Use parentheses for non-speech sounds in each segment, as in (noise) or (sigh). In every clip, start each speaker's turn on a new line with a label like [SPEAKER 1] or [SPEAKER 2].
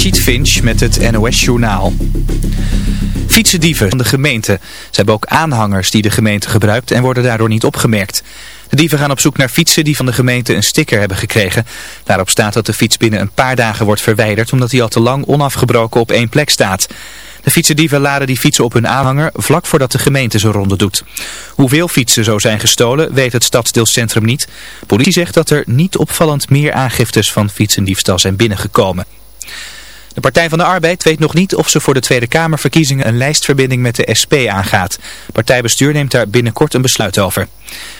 [SPEAKER 1] Rachid Finch met het NOS-journaal. Fietsendieven van de gemeente. Ze hebben ook aanhangers die de gemeente gebruikt en worden daardoor niet opgemerkt. De dieven gaan op zoek naar fietsen die van de gemeente een sticker hebben gekregen. Daarop staat dat de fiets binnen een paar dagen wordt verwijderd omdat hij al te lang onafgebroken op één plek staat. De fietsendieven laden die fietsen op hun aanhanger vlak voordat de gemeente zijn ronde doet. Hoeveel fietsen zo zijn gestolen weet het stadsdeelcentrum niet. Politie zegt dat er niet opvallend meer aangiftes van fietsendiefstal zijn binnengekomen. De Partij van de Arbeid weet nog niet of ze voor de Tweede Kamerverkiezingen een lijstverbinding met de SP aangaat. Partijbestuur neemt daar binnenkort een besluit over.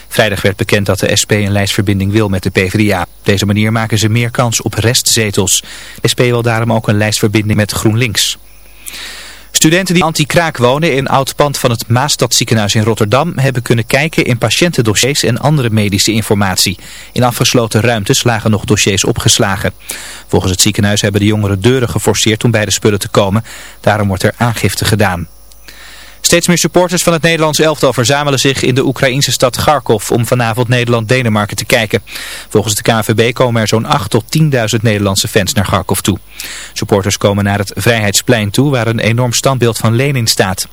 [SPEAKER 1] Vrijdag werd bekend dat de SP een lijstverbinding wil met de PvdA. Op deze manier maken ze meer kans op restzetels. SP wil daarom ook een lijstverbinding met GroenLinks. Studenten die anti-kraak wonen in oud pand van het Maastadziekenhuis in Rotterdam hebben kunnen kijken in patiëntendossiers en andere medische informatie. In afgesloten ruimtes lagen nog dossiers opgeslagen. Volgens het ziekenhuis hebben de jongeren deuren geforceerd om bij de spullen te komen. Daarom wordt er aangifte gedaan. Steeds meer supporters van het Nederlands elftal verzamelen zich in de Oekraïnse stad Kharkov om vanavond Nederland-Denemarken te kijken. Volgens de KNVB komen er zo'n 8 tot 10.000 Nederlandse fans naar Kharkov toe. Supporters komen naar het Vrijheidsplein toe waar een enorm standbeeld van Lenin staat.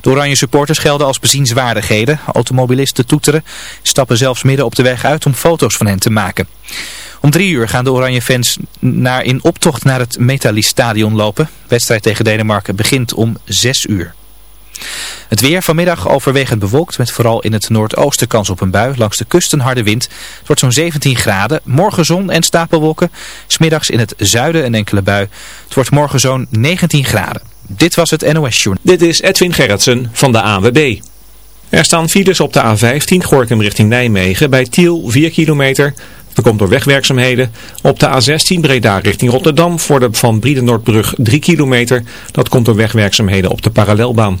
[SPEAKER 1] De oranje supporters gelden als bezienswaardigheden. Automobilisten toeteren, stappen zelfs midden op de weg uit om foto's van hen te maken. Om drie uur gaan de Oranje fans naar, in optocht naar het Metalist Stadion lopen. Wedstrijd tegen Denemarken begint om zes uur. Het weer vanmiddag overwegend bewolkt met vooral in het noordoosten kans op een bui. Langs de kust een harde wind. Het wordt zo'n 17 graden. Morgen zon en stapelwolken. Smiddags in het zuiden een enkele bui. Het wordt morgen zo'n 19 graden. Dit was het NOS Journal.
[SPEAKER 2] Dit is Edwin Gerritsen van de AWB. Er staan files op de A15 Gorkum richting Nijmegen bij Tiel 4 kilometer. Dat komt door wegwerkzaamheden. Op de A16 Breda richting Rotterdam voor de Van Briedenoordbrug 3 kilometer. Dat komt door wegwerkzaamheden op de parallelbaan.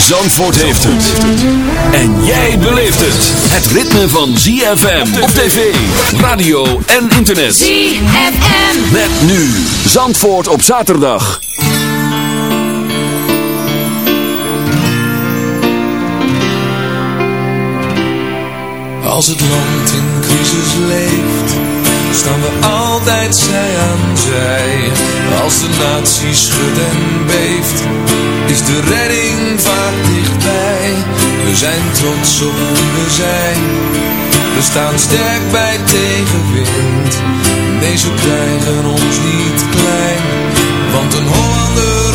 [SPEAKER 3] Zandvoort heeft het. En jij beleeft het. Het ritme van ZFM op tv, radio en internet.
[SPEAKER 4] ZFM.
[SPEAKER 3] Met nu Zandvoort op zaterdag.
[SPEAKER 5] Als het land in crisis leeft, staan we altijd zij aan zij. Als de natie schudt en beeft, is de redding vaak dichtbij. We zijn trots op wie we zijn, we staan sterk bij tegenwind. Nee, ze krijgen ons niet klein, want een Hollander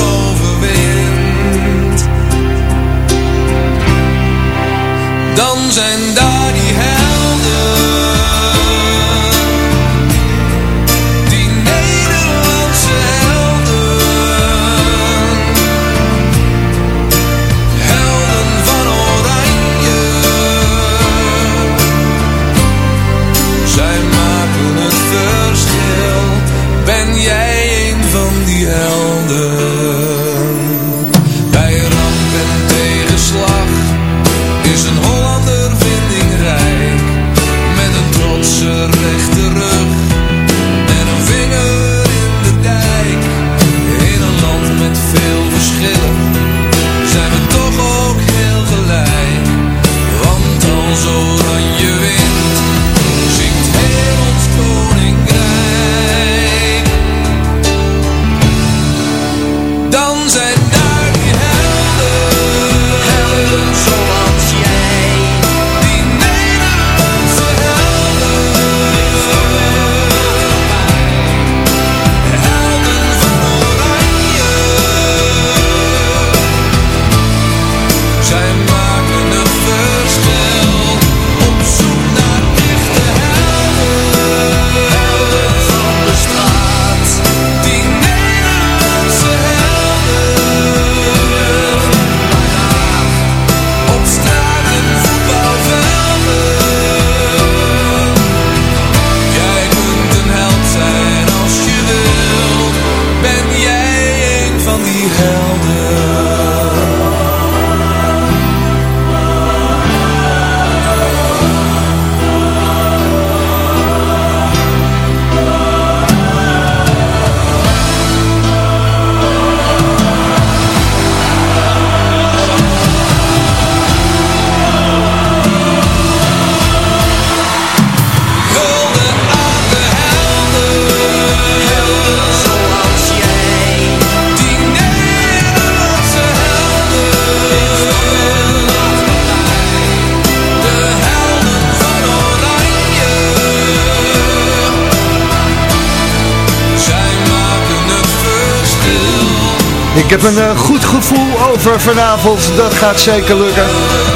[SPEAKER 6] vanavond. Dat gaat zeker lukken.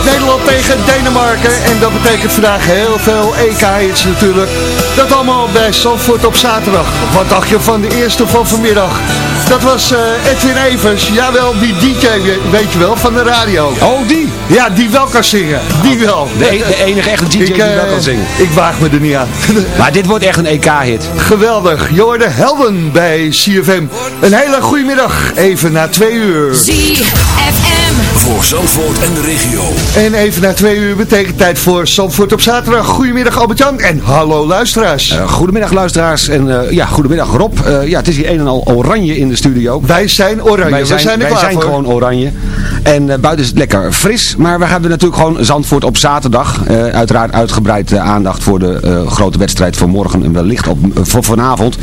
[SPEAKER 6] Nederland tegen Denemarken. En dat betekent vandaag heel veel EK-hits natuurlijk. Dat allemaal bij Zandvoort op zaterdag. Wat dacht je van de eerste van vanmiddag? Dat was uh, Edwin Evers. Jawel, die DJ, weet je wel, van de radio.
[SPEAKER 7] Oh, die?
[SPEAKER 6] Ja, die wel kan zingen. Die wel.
[SPEAKER 7] De, e- de enige echte DJ die wel kan zingen.
[SPEAKER 6] Ik waag me er niet aan.
[SPEAKER 7] maar dit wordt echt een EK-hit.
[SPEAKER 6] Geweldig. Je hoorde Helden bij CFM. Een hele goede middag. Even na twee uur.
[SPEAKER 3] CFM. Voor Zandvoort en de regio.
[SPEAKER 6] En even na twee uur betekent tijd voor Zandvoort op zaterdag. Goedemiddag Albert-Jan en hallo luisteraars.
[SPEAKER 7] Uh, goedemiddag luisteraars en uh, ja, goedemiddag Rob. Uh, ja, het is hier een en al oranje in de studio.
[SPEAKER 6] Wij zijn oranje.
[SPEAKER 7] Wij zijn,
[SPEAKER 6] wij zijn,
[SPEAKER 7] er wij zijn gewoon oranje. En buiten is het lekker fris. Maar we hebben natuurlijk gewoon Zandvoort op zaterdag. uiteraard uitgebreid aandacht voor de grote wedstrijd van morgen en wellicht op, voor vanavond.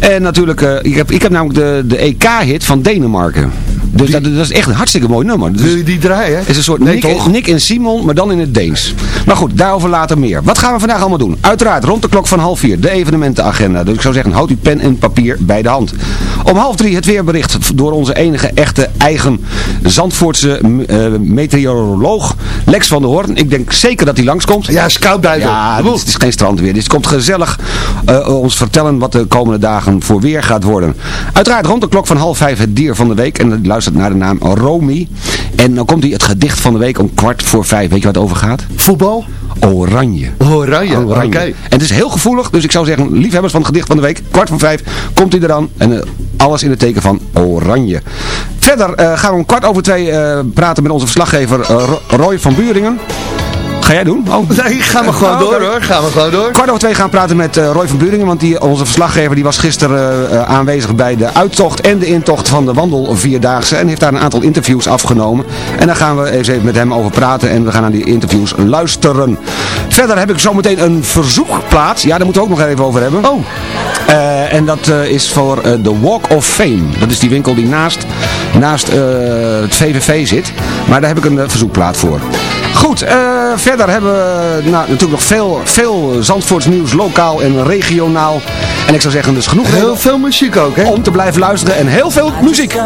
[SPEAKER 7] En natuurlijk, ik, heb, ik heb namelijk de, de EK-hit van Denemarken. Dus dat, dat, is echt een hartstikke mooi nummer. Dus
[SPEAKER 6] Wil je die draaien?
[SPEAKER 7] Het is een soort nee, Nick, Nick, en Simon, maar dan in het Deens. Maar goed, daarover later meer. Wat gaan we vandaag allemaal doen? Uiteraard rond de klok van half vier, de evenementenagenda. Dus ik zou zeggen, houd uw pen en papier bij de hand. Om half drie het weerbericht door onze enige echte eigen Zandvoortse uh, meteoroloog Lex van der Hoorn. Ik denk zeker dat hij langskomt.
[SPEAKER 6] Ja, scout buiten.
[SPEAKER 7] Ja, het is geen strandweer. Dus het komt gezellig uh, ons vertellen wat de komende dagen voor weer gaat worden. Uiteraard rond de klok van half vijf het dier van de week. En luistert naar de naam Romy. En dan komt hij het gedicht van de week om kwart voor vijf. Weet je wat het over gaat?
[SPEAKER 6] Voetbal?
[SPEAKER 7] Oranje.
[SPEAKER 6] Oranje. En
[SPEAKER 7] het is heel gevoelig, dus ik zou zeggen, liefhebbers van het gedicht van de week, kwart voor vijf, komt hij er dan. En uh, alles in het teken van Oranje. Verder uh, gaan we om kwart over twee uh, praten met onze verslaggever Roy van Buringen. Ga jij doen?
[SPEAKER 6] Oh. (laughs) Nee, gaan we gewoon oh, door hoor. Gaan we gewoon door.
[SPEAKER 7] Kwart over twee gaan praten met uh, Roy van Buringen. Want die, onze verslaggever die was gisteren uh, aanwezig bij de uittocht en de intocht van de wandel vierdaagse. En heeft daar een aantal interviews afgenomen. En daar gaan we even met hem over praten. En we gaan naar die interviews luisteren. Verder heb ik zometeen een verzoekplaats. Ja, daar moeten we ook nog even over hebben.
[SPEAKER 6] Oh.
[SPEAKER 7] Uh, en dat is voor de Walk of Fame. Dat is die winkel die naast, naast het VVV zit. Maar daar heb ik een verzoekplaat voor. Goed, uh, verder hebben we nou, natuurlijk nog veel, veel Zandvoorts nieuws, lokaal en regionaal. En ik zou zeggen, dus genoeg
[SPEAKER 6] Heel veel muziek ook, hè?
[SPEAKER 7] Om te blijven luisteren en heel veel muziek.
[SPEAKER 8] Oh,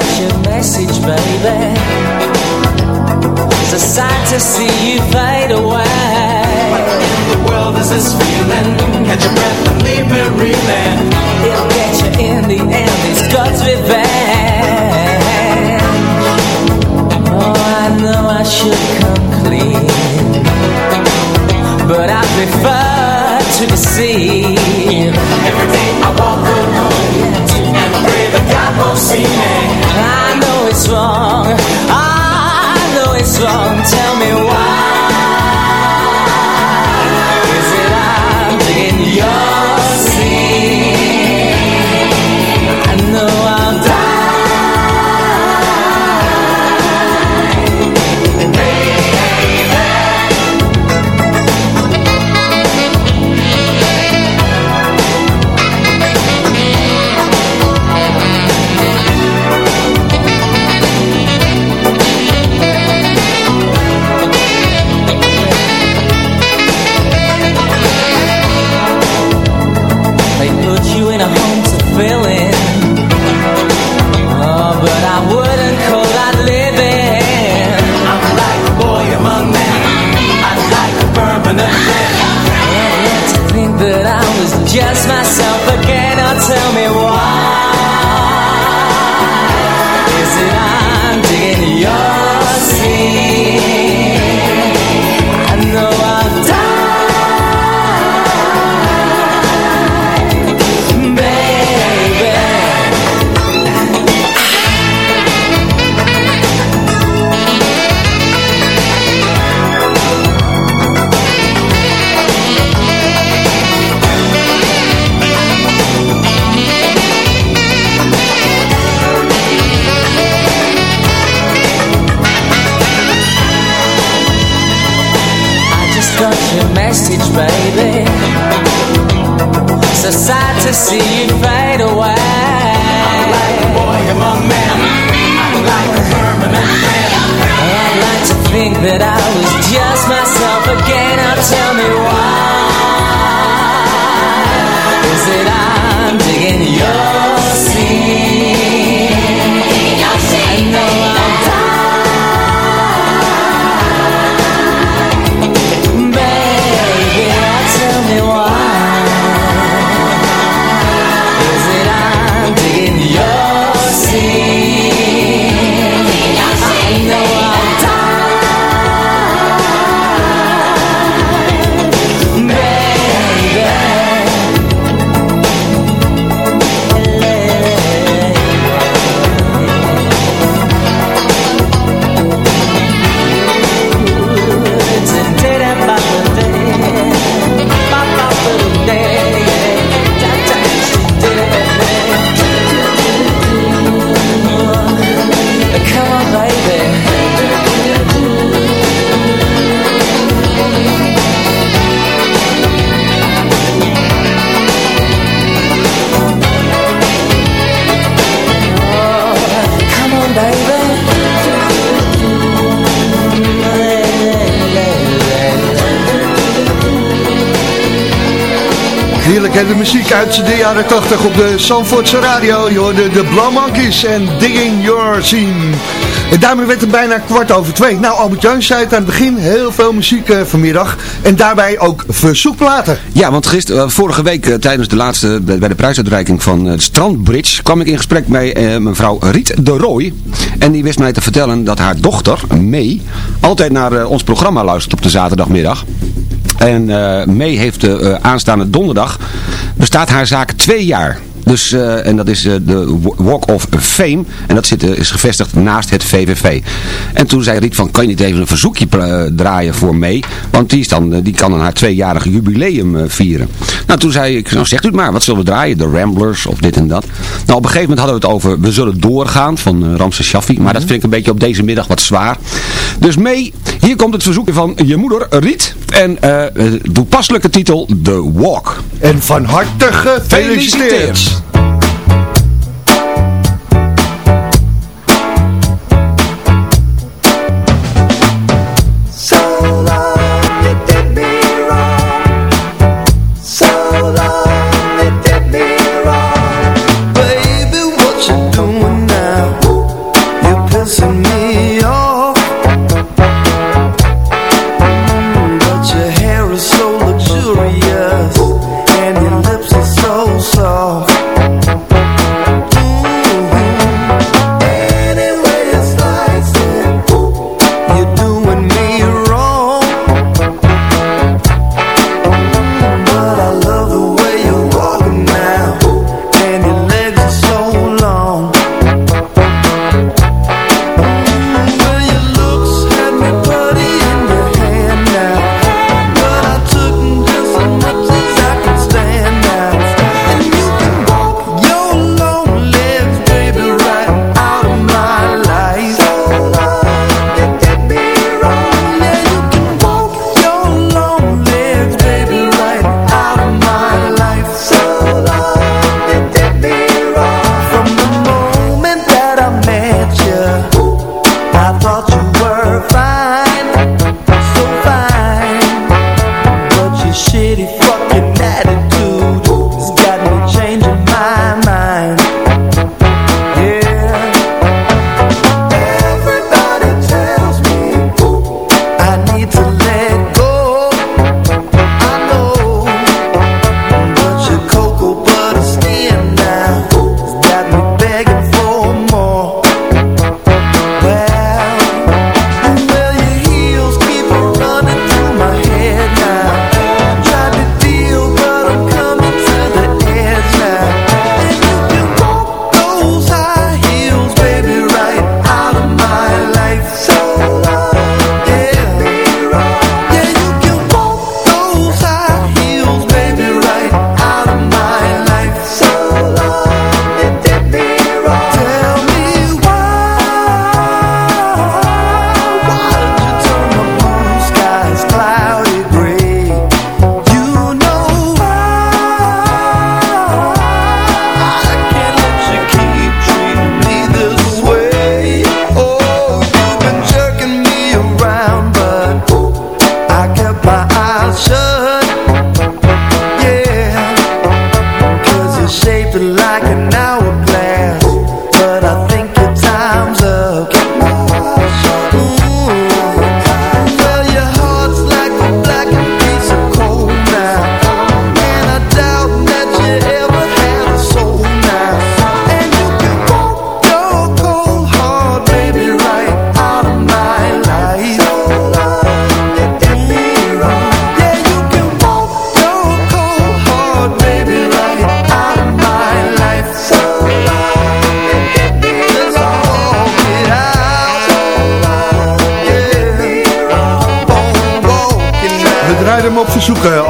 [SPEAKER 8] message, baby. So sad to see you fade away. I'm like a boy among men. I'm like a permanent man. I like to think that I was just myself again. Now tell me why. Is it I'm digging your
[SPEAKER 9] Hè, de muziek uit de jaren 80 op de Zandvoortse radio. Je hoorde de Blauw Monkeys en Digging Your Scene. En daarmee werd het bijna kwart over twee. Nou, Albert Jan zei het aan het begin, heel veel muziek uh, vanmiddag. En daarbij ook verzoekplaten.
[SPEAKER 7] Ja, want gisteren, uh, vorige week uh, tijdens de laatste, bij de prijsuitreiking van de Strandbridge, kwam ik in gesprek met mevrouw Riet de Rooij. En die wist mij te vertellen dat haar dochter, May, altijd naar ons programma luistert op de zaterdagmiddag. En uh, May heeft uh, aanstaande donderdag, bestaat haar zaak twee jaar. Dus, uh, en dat is uh, de Walk of Fame. En dat zit, uh, is gevestigd naast het VVV. En toen zei Riet van, kan je niet even een verzoekje draaien voor mee? Want die, is dan, die kan dan haar tweejarige jubileum vieren. Nou, toen zei ik, nou zegt u het maar, wat zullen we draaien? De Ramblers of dit en dat. Nou, op een gegeven moment hadden we het over We Zullen Doorgaan van Ramses Shaffi. Maar mm -hmm. dat vind ik een beetje op deze middag wat zwaar. Dus mee, hier komt het verzoekje van je moeder Riet. En toepasselijke titel, The Walk.
[SPEAKER 9] En van harte gefeliciteerd.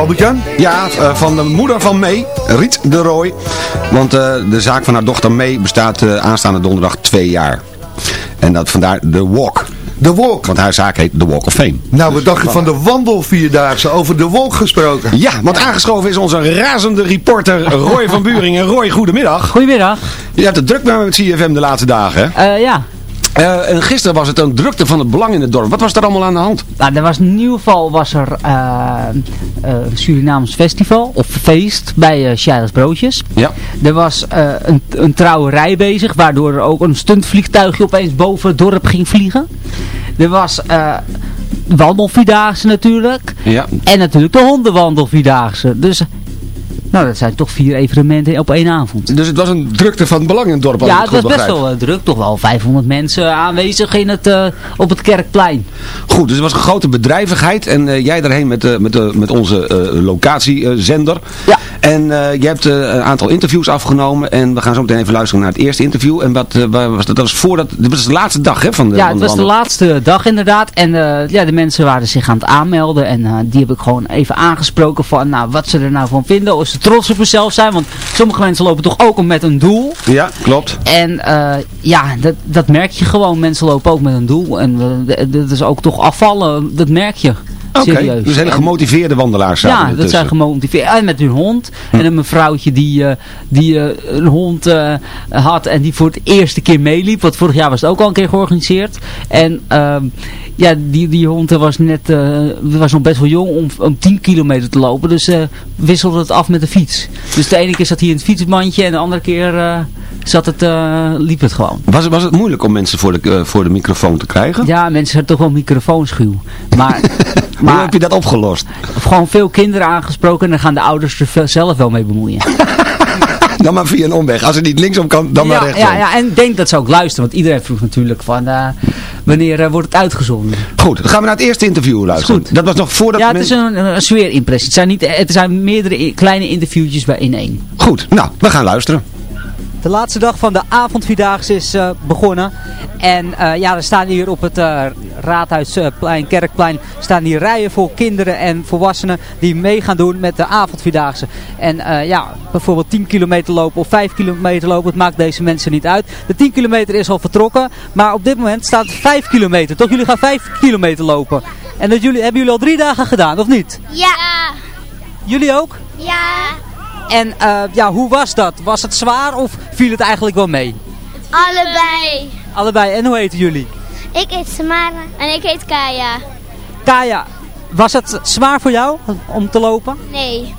[SPEAKER 9] Albert-Jan?
[SPEAKER 7] Ja, uh, van de moeder van May, Riet de Rooij. Want uh, de zaak van haar dochter May bestaat uh, aanstaande donderdag twee jaar. En dat vandaar de Walk.
[SPEAKER 9] De Walk.
[SPEAKER 7] Want haar zaak heet The Walk of Fame.
[SPEAKER 9] Nou, we dachten van de wandelvierdaagse over de Walk gesproken.
[SPEAKER 7] Ja, want aangeschoven is onze razende reporter Roy van Buringen. Roy, goedemiddag.
[SPEAKER 10] Goedemiddag.
[SPEAKER 7] Je hebt het druk met CFM de laatste dagen,
[SPEAKER 10] hè? ja.
[SPEAKER 7] Eh, en gisteren was het een drukte van het belang in het dorp. Wat was er allemaal aan de hand?
[SPEAKER 10] Nou, er was in ieder geval was er eh, een Surinaams festival of feest bij uh, Broodjes.
[SPEAKER 7] Ja.
[SPEAKER 10] Er was een, een trouwerij bezig, waardoor er ook een stuntvliegtuigje opeens boven het dorp ging vliegen. Er was wandelvierdaagse natuurlijk.
[SPEAKER 7] Ja.
[SPEAKER 10] En natuurlijk de hondenwandelvierdaagse. Dus nou, dat zijn toch vier evenementen op één avond.
[SPEAKER 7] Dus het was een drukte van belang in het dorp?
[SPEAKER 10] Ja, het was best wel uh, druk. Toch wel 500 mensen aanwezig in het, uh, op het Kerkplein.
[SPEAKER 7] Goed, dus het was een grote bedrijvigheid. En uh, jij daarheen met, met, met onze locatiezender.
[SPEAKER 10] Ja.
[SPEAKER 7] En je hebt een aantal interviews afgenomen. En we gaan zo meteen even luisteren naar het eerste interview. En wat was dat? Dat was voordat, dit was de laatste dag hè, van de
[SPEAKER 10] Ja, het was de laatste dag inderdaad. En ja, de mensen waren zich aan het aanmelden. En die heb ik gewoon even aangesproken van nou, wat ze er nou van vinden. Of ze trots op zichzelf zijn. Want sommige mensen lopen toch ook met een doel.
[SPEAKER 7] Ja, klopt.
[SPEAKER 10] En uh, ja, dat, dat merk je gewoon. Mensen lopen ook met een doel. En uh, dat is ook toch afvallen. Dat merk je.
[SPEAKER 7] Oké,
[SPEAKER 10] okay,
[SPEAKER 7] dus hele gemotiveerde wandelaars
[SPEAKER 10] Ja, dat zijn gemotiveerd. En met hun hond. Hm. En een mevrouwtje die, uh, die uh, een hond uh, had en die voor het eerste keer meeliep. Want vorig jaar was het ook al een keer georganiseerd. En ehm, ja, die, die hond was net, was nog best wel jong om, om 10 kilometer te lopen. Dus wisselde het af met de fiets. Dus de ene keer zat hij in het fietsmandje en de andere keer zat het, liep het gewoon.
[SPEAKER 7] Was, was het moeilijk om mensen voor de, voor de microfoon te krijgen?
[SPEAKER 10] Ja, mensen zijn toch wel microfoonschuw. Maar... (laughs)
[SPEAKER 7] Maar, Hoe heb je dat opgelost?
[SPEAKER 10] Gewoon veel kinderen aangesproken en dan gaan de ouders er zelf wel mee bemoeien. (laughs)
[SPEAKER 7] dan maar via een omweg. Als het niet linksom kan, dan
[SPEAKER 10] ja,
[SPEAKER 7] maar rechtsom.
[SPEAKER 10] Ja, ja, en denk dat ze ook luisteren. Want iedereen vroeg natuurlijk van uh, wanneer uh, wordt het uitgezonden.
[SPEAKER 7] Goed, dan gaan we naar het eerste interview luisteren.
[SPEAKER 10] Goed.
[SPEAKER 7] Dat was nog voordat...
[SPEAKER 10] Ja, het is een, een sfeerimpressie. Het zijn, niet, het zijn meerdere kleine interviewtjes bij in één.
[SPEAKER 7] Goed, nou, we gaan luisteren.
[SPEAKER 10] De laatste dag van de avondvierdaagse is uh, begonnen. En uh, ja, er staan hier op het uh, Raadhuisplein, Kerkplein, staan hier rijen voor kinderen en volwassenen die mee gaan doen met de avondvierdaagse. En ja, bijvoorbeeld 10 kilometer lopen of 5 kilometer lopen, het maakt deze mensen niet uit. De 10 kilometer is al vertrokken, maar op dit moment staat het 5 kilometer. Toch, jullie gaan 5 kilometer lopen. En dat jullie, hebben jullie al drie dagen gedaan, of niet?
[SPEAKER 11] Ja.
[SPEAKER 10] Jullie ook?
[SPEAKER 11] Ja.
[SPEAKER 10] En uh, ja, hoe was dat? Was het zwaar of viel het eigenlijk wel mee?
[SPEAKER 11] Allebei.
[SPEAKER 10] Allebei. En hoe heten jullie?
[SPEAKER 11] Ik heet Samara. En ik heet Kaya.
[SPEAKER 10] Kaya, was het zwaar voor jou om te lopen?
[SPEAKER 11] Nee.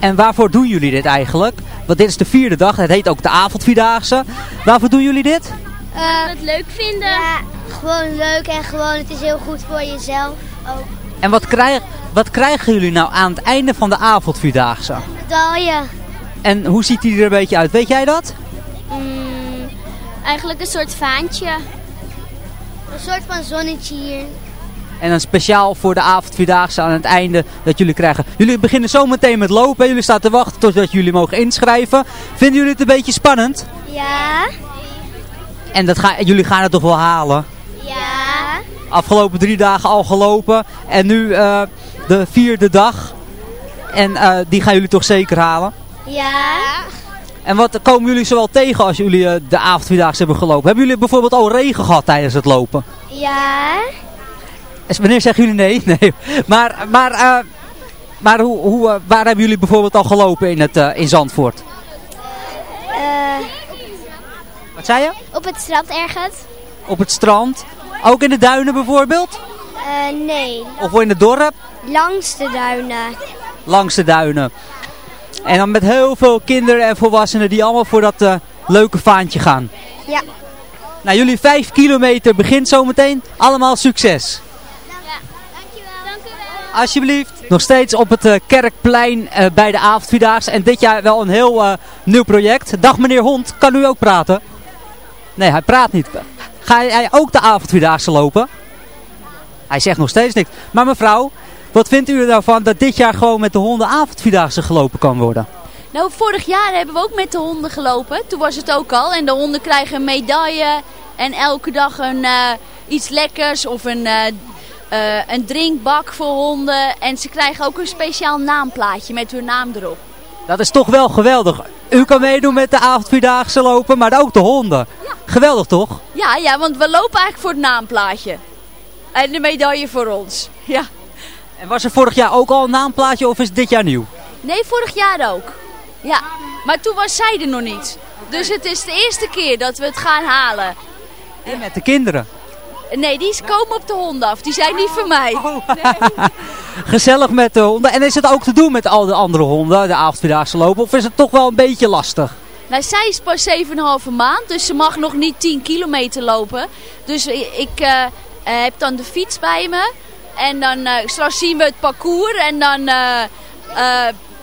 [SPEAKER 10] En waarvoor doen jullie dit eigenlijk? Want dit is de vierde dag. Het heet ook de avondvierdaagse. Waarvoor doen jullie dit?
[SPEAKER 11] Uh, het leuk vinden. Ja, gewoon leuk en gewoon het is heel goed voor jezelf ook.
[SPEAKER 10] En wat, krijg, wat krijgen jullie nou aan het einde van de avondvierdaagse?
[SPEAKER 11] Medaille.
[SPEAKER 10] En hoe ziet die er een beetje uit? Weet jij dat?
[SPEAKER 11] Mm, eigenlijk een soort vaantje. Een soort van zonnetje hier.
[SPEAKER 10] En dan speciaal voor de avondvierdaagse aan het einde dat jullie krijgen. Jullie beginnen zo meteen met lopen. Jullie staan te wachten totdat jullie mogen inschrijven. Vinden jullie het een beetje spannend?
[SPEAKER 11] Ja.
[SPEAKER 10] En dat ga, jullie gaan het toch wel halen? Afgelopen drie dagen al gelopen. En nu uh, de vierde dag. En uh, die gaan jullie toch zeker halen?
[SPEAKER 11] Ja.
[SPEAKER 10] En wat komen jullie zowel tegen als jullie uh, de avondvierdaagse hebben gelopen? Hebben jullie bijvoorbeeld al regen gehad tijdens het lopen?
[SPEAKER 11] Ja.
[SPEAKER 10] En wanneer zeggen jullie nee? (laughs) Nee. Maar, maar, maar hoe, hoe, waar hebben jullie bijvoorbeeld al gelopen in, het, in Zandvoort? Wat zei je?
[SPEAKER 11] Op het strand ergens.
[SPEAKER 10] Op het strand? Ook in de duinen bijvoorbeeld?
[SPEAKER 11] nee.
[SPEAKER 10] Of in het dorp?
[SPEAKER 11] Langs de duinen.
[SPEAKER 10] Langs de duinen. En dan met heel veel kinderen en volwassenen die allemaal voor dat uh, leuke vaantje gaan.
[SPEAKER 11] Ja.
[SPEAKER 10] Nou, jullie vijf kilometer begint zometeen. Allemaal succes.
[SPEAKER 11] Ja, dankjewel. dankjewel.
[SPEAKER 10] Alsjeblieft. Nog steeds op het uh, Kerkplein uh, bij de avondvierdaagse. En dit jaar wel een heel nieuw project. Dag meneer Hond, kan u ook praten? Nee, hij praat niet. Ga jij ook de avondvierdaagse lopen? Hij zegt nog steeds niks. Maar mevrouw, wat vindt u er nou dat dit jaar gewoon met de honden avondvierdaagse gelopen kan worden?
[SPEAKER 12] Nou, vorig jaar hebben we ook met de honden gelopen. Toen was het ook al. En de honden krijgen een medaille. En elke dag een, uh, iets lekkers of een, uh, uh, een drinkbak voor honden. En ze krijgen ook een speciaal naamplaatje met hun naam erop.
[SPEAKER 10] Dat is toch wel geweldig. U kan meedoen met de avondvierdaagse lopen, maar ook de honden. Geweldig toch?
[SPEAKER 12] Ja, ja, want we lopen eigenlijk voor het naamplaatje. En de medaille voor ons. (laughs) Ja.
[SPEAKER 10] En was er vorig jaar ook al een naamplaatje of is het dit jaar nieuw?
[SPEAKER 12] Nee, vorig jaar ook. Ja, maar toen was zij er nog niet. Dus het is de eerste keer dat we het gaan halen.
[SPEAKER 10] En met de kinderen.
[SPEAKER 12] Nee, die komen op de honden af. Die zijn niet van mij. (laughs)
[SPEAKER 10] Gezellig met de honden. En is het ook te doen met al de andere honden, de avondvierdaagse lopen? Of is het toch wel een beetje lastig?
[SPEAKER 12] Nou, zij is pas 7,5 maand, dus ze mag nog niet 10 kilometer lopen. Dus ik eh, eh, heb dan de fiets bij me. En dan eh, straks zien we het parcours. En dan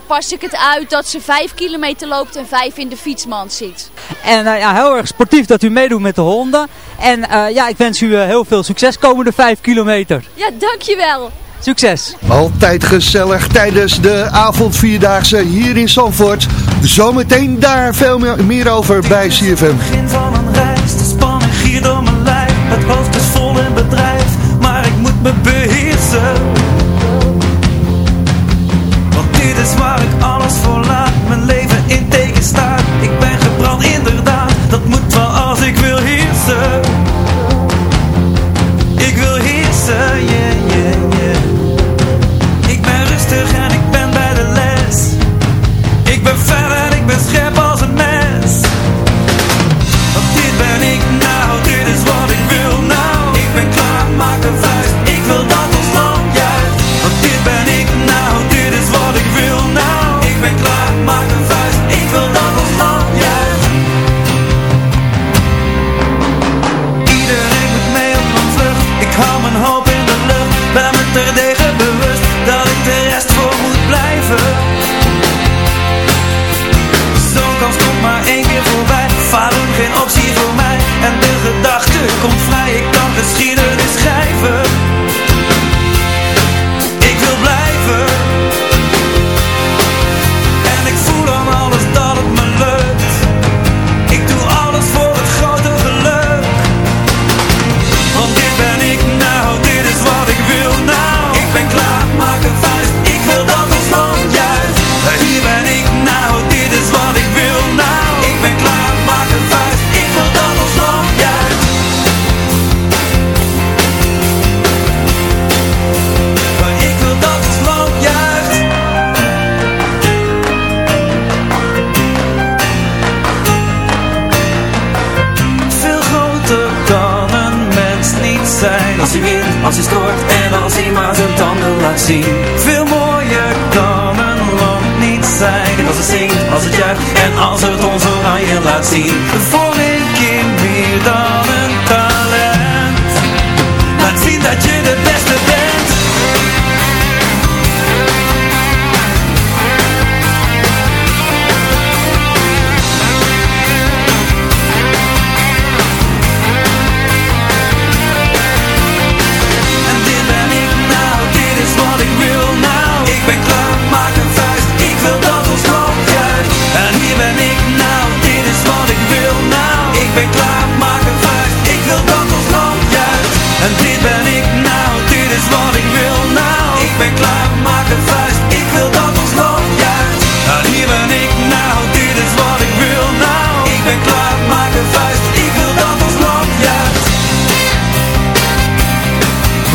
[SPEAKER 12] pas ik het uit dat ze 5 kilometer loopt en 5 in de fietsmand zit.
[SPEAKER 10] En ja, heel erg sportief dat u meedoet met de honden. En ja, ik wens u heel veel succes komende 5 kilometer.
[SPEAKER 12] Ja, dankjewel.
[SPEAKER 10] Succes.
[SPEAKER 6] Altijd gezellig tijdens de avondvierdaagse hier in Zandvoort. Zometeen daar veel meer, over bij CFM.
[SPEAKER 13] begin van een reis, de spanning giert door mijn lijf. Het hoofd is vol in bedrijf, maar ik moet me beheersen. Want dit is waar ik alles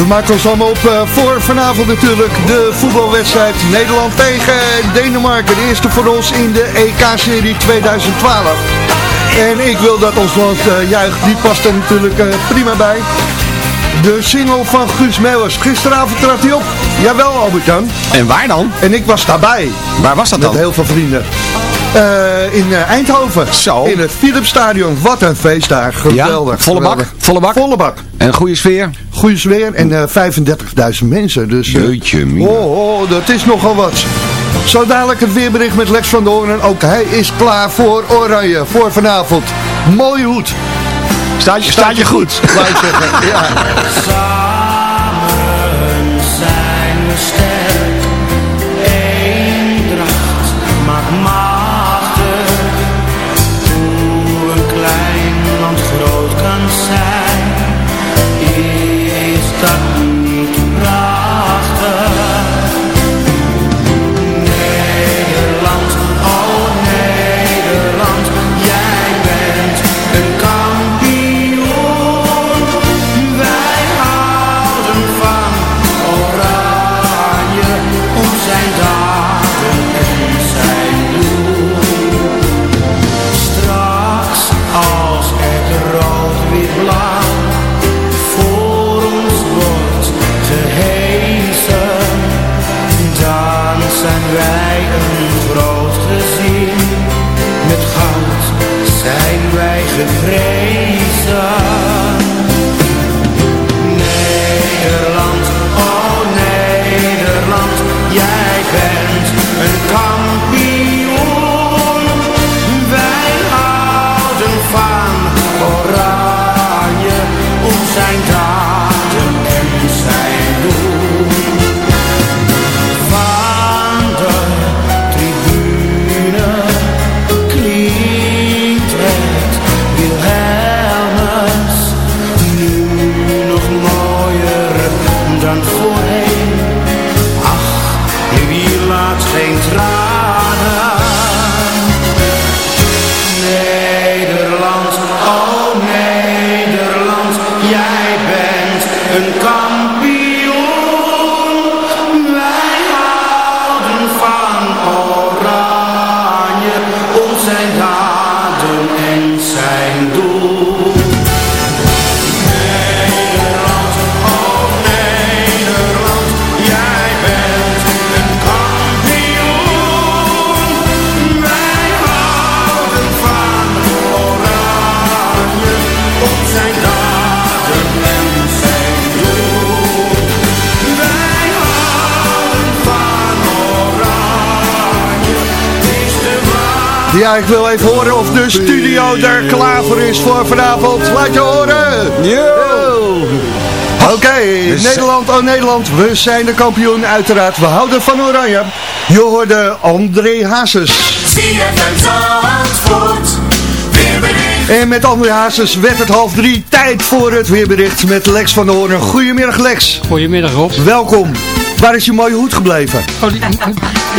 [SPEAKER 6] We maken ons allemaal op eh, voor vanavond natuurlijk de voetbalwedstrijd Nederland tegen Denemarken. De eerste voor ons in de EK-serie 2012. En ik wil dat ons land eh, juicht, die past er natuurlijk eh, prima bij. De single van Guus Meeuwers. Gisteravond trad hij op. Jawel Albert-Jan.
[SPEAKER 7] En waar dan?
[SPEAKER 6] En ik was daarbij.
[SPEAKER 7] Waar was dat dan?
[SPEAKER 6] Met heel veel vrienden. Eh, in eh, Eindhoven.
[SPEAKER 7] Zo.
[SPEAKER 6] In het Philipsstadion. Wat een feest daar. Geweldig.
[SPEAKER 7] Ja, volle bak? Volle bak?
[SPEAKER 6] Volle bak.
[SPEAKER 7] En goede sfeer?
[SPEAKER 6] Goede sfeer en eh 35.000 mensen. Dus, eh,
[SPEAKER 7] Jeetje, mina.
[SPEAKER 6] oh, oh, dat is nogal wat. Zo dadelijk het weerbericht met Lex van der Hoorn. Ook hij is klaar voor Oranje, voor vanavond. Mooie hoed.
[SPEAKER 7] Staat je, staat je goed?
[SPEAKER 6] Zeggen, (laughs) ja.
[SPEAKER 13] Samen zijn we sterk. sang
[SPEAKER 6] Ja, ik wil even horen of de studio er klaar voor is voor vanavond. Laat je horen. Yo. Oké, Nederland, oh Nederland, we zijn de kampioen uiteraard. We houden van Oranje. Je hoorde André Hazes. En met André Hazes werd het half drie tijd voor het weerbericht met Lex van der Hoorn. Goedemiddag Lex.
[SPEAKER 14] Goedemiddag Rob.
[SPEAKER 6] Welkom. Waar is je mooie hoed gebleven?
[SPEAKER 14] Oh, die, (laughs)